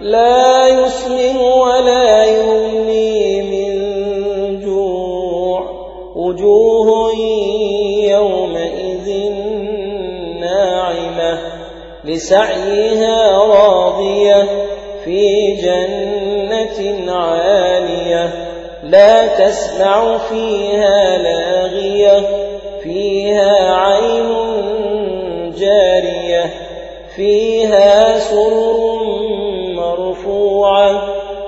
لا يسمن ولا يغني من جوع. وجوه يومئذ ناعمة. لسعيها راضية. في جنة عالية. لا تسمع فيها لاغية. فيها عين جارية. فيها مرفوعة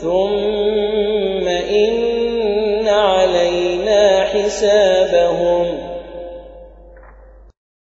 ثم إن علينا حسابهم